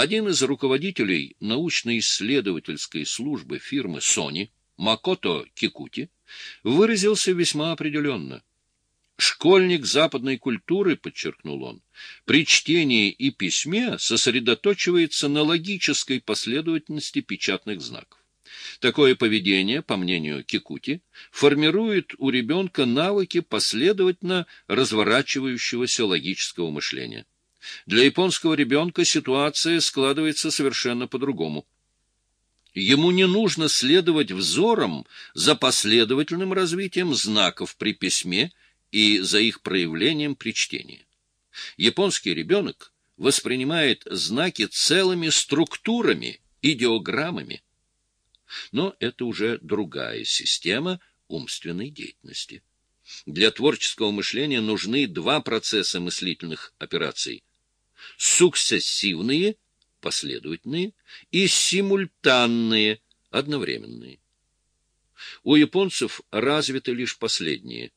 Один из руководителей научно-исследовательской службы фирмы Sony, Макото Кикути, выразился весьма определенно. Школьник западной культуры, подчеркнул он, при чтении и письме сосредоточивается на логической последовательности печатных знаков. Такое поведение, по мнению Кикути, формирует у ребенка навыки последовательно разворачивающегося логического мышления. Для японского ребенка ситуация складывается совершенно по-другому. Ему не нужно следовать взором за последовательным развитием знаков при письме и за их проявлением при чтении. Японский ребенок воспринимает знаки целыми структурами, идеограммами. Но это уже другая система умственной деятельности. Для творческого мышления нужны два процесса мыслительных операций – сукцессивные, последовательные, и симультанные, одновременные. У японцев развиты лишь последние.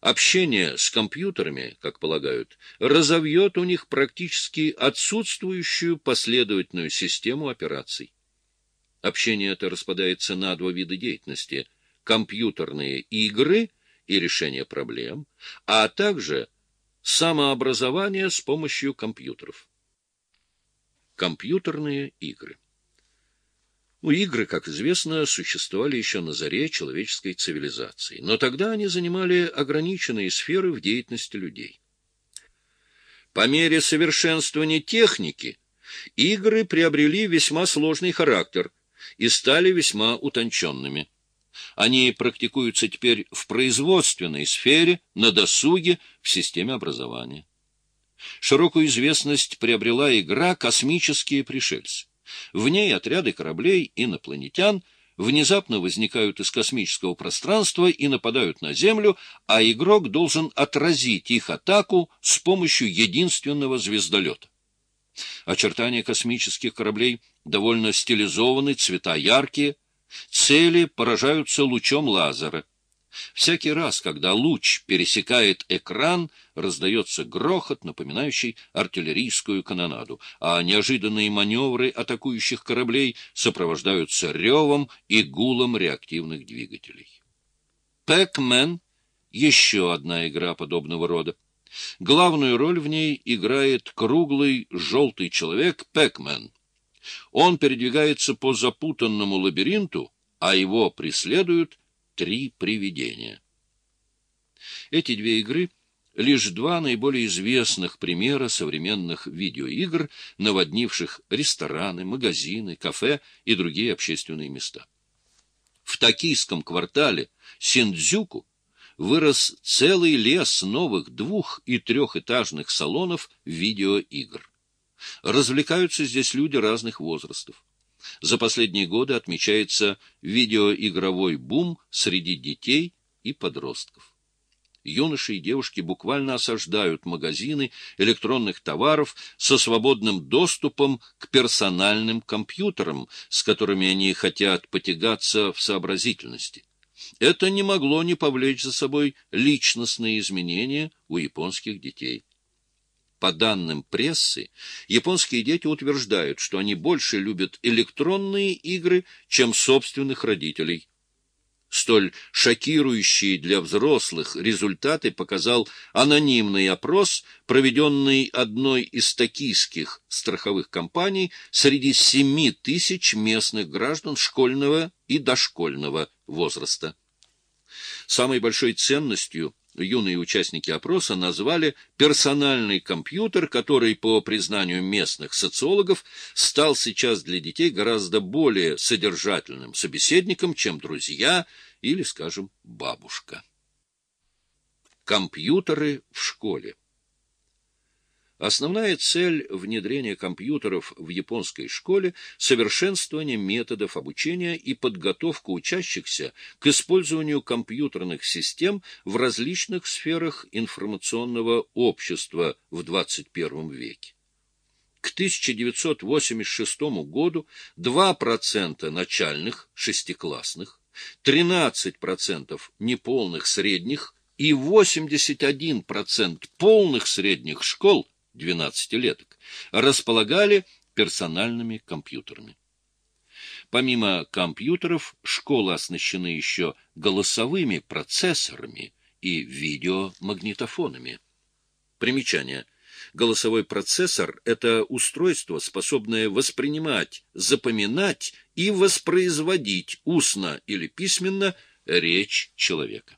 Общение с компьютерами, как полагают, разовьет у них практически отсутствующую последовательную систему операций. Общение это распадается на два вида деятельности – компьютерные игры и решение проблем, а также – Самообразование с помощью компьютеров. Компьютерные игры. Ну, игры, как известно, существовали еще на заре человеческой цивилизации, но тогда они занимали ограниченные сферы в деятельности людей. По мере совершенствования техники игры приобрели весьма сложный характер и стали весьма утонченными. Они практикуются теперь в производственной сфере, на досуге, в системе образования. Широкую известность приобрела игра «Космические пришельцы». В ней отряды кораблей инопланетян внезапно возникают из космического пространства и нападают на Землю, а игрок должен отразить их атаку с помощью единственного звездолета. Очертания космических кораблей довольно стилизованы, цвета яркие – Цели поражаются лучом лазера. Всякий раз, когда луч пересекает экран, раздается грохот, напоминающий артиллерийскую канонаду, а неожиданные маневры атакующих кораблей сопровождаются ревом и гулом реактивных двигателей. «Пэк-мен» — еще одна игра подобного рода. Главную роль в ней играет круглый желтый человек Пэкмен. Он передвигается по запутанному лабиринту, а его преследуют три привидения. Эти две игры — лишь два наиболее известных примера современных видеоигр, наводнивших рестораны, магазины, кафе и другие общественные места. В токийском квартале Синдзюку вырос целый лес новых двух- и трехэтажных салонов видеоигр. Развлекаются здесь люди разных возрастов. За последние годы отмечается видеоигровой бум среди детей и подростков. Юноши и девушки буквально осаждают магазины электронных товаров со свободным доступом к персональным компьютерам, с которыми они хотят потягаться в сообразительности. Это не могло не повлечь за собой личностные изменения у японских детей. По данным прессы, японские дети утверждают, что они больше любят электронные игры, чем собственных родителей. Столь шокирующие для взрослых результаты показал анонимный опрос, проведенный одной из токийских страховых компаний среди 7 тысяч местных граждан школьного и дошкольного возраста. Самой большой ценностью – юные участники опроса назвали персональный компьютер, который, по признанию местных социологов, стал сейчас для детей гораздо более содержательным собеседником, чем друзья или, скажем, бабушка. Компьютеры в школе Основная цель внедрения компьютеров в японской школе – совершенствование методов обучения и подготовка учащихся к использованию компьютерных систем в различных сферах информационного общества в 21 веке. К 1986 году 2% начальных шестиклассных, 13% неполных средних и 81% полных средних школ – 12-леток, располагали персональными компьютерами. Помимо компьютеров, школы оснащены еще голосовыми процессорами и видеомагнитофонами. Примечание. Голосовой процессор — это устройство, способное воспринимать, запоминать и воспроизводить устно или письменно речь человека.